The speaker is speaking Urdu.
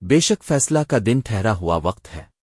بے شک فیصلہ کا دن ٹھہرا ہوا وقت ہے۔